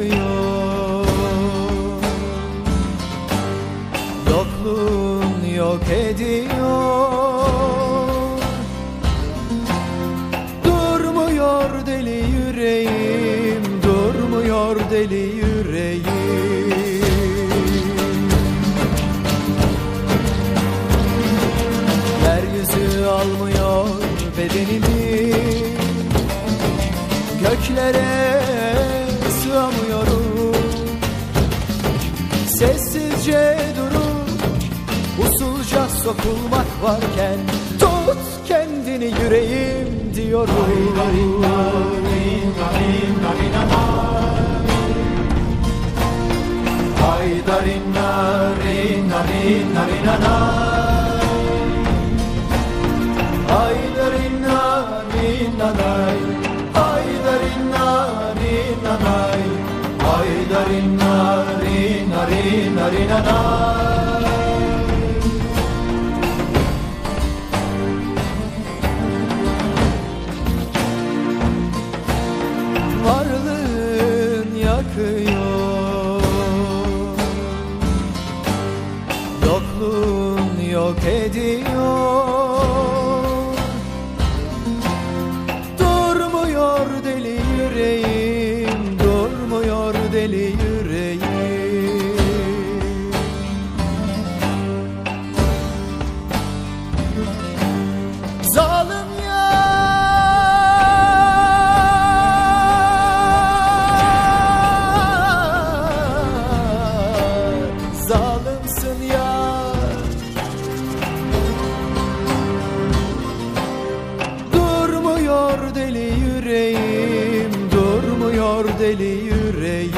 yakıyor Yokluğun yok ediyor. Durmuyor deli yüreğim Durmuyor deli yüreğim. Yeryüzü almıyor bedenimi Sessizce durup usulca sokulmak varken Tut kendini yüreğim diyorum Ay darin narin Varlığın yakıyor. Yokluğun yok ediyor deli yüreğim.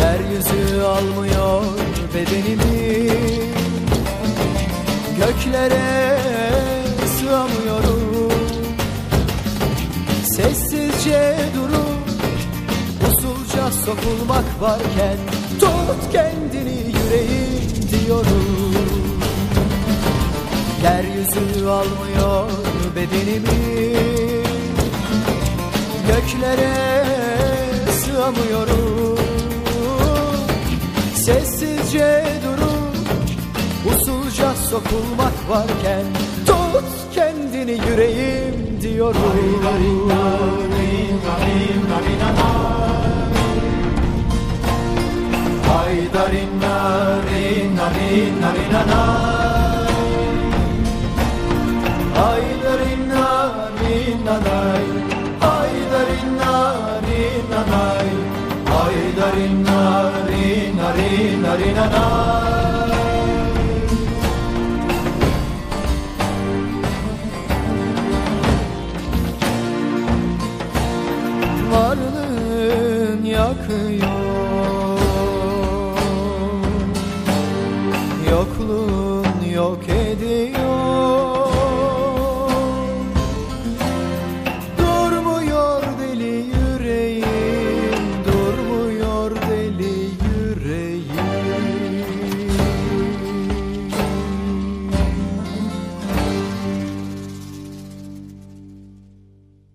Yeryüzü almıyor bedenimi. Göklere sığamıyorum. Sessizce durup usulca sokulmak varken Tut kendini yüreğim diyorum. Yeryüzü almıyor bedenimi Göklere sığamıyorum Sessizce durup usulca sokulmak varken Tut kendini yüreğim diyorum Ay darin narin narin narinanay Varlığın yakıyor. Yokluğun yok ediyor.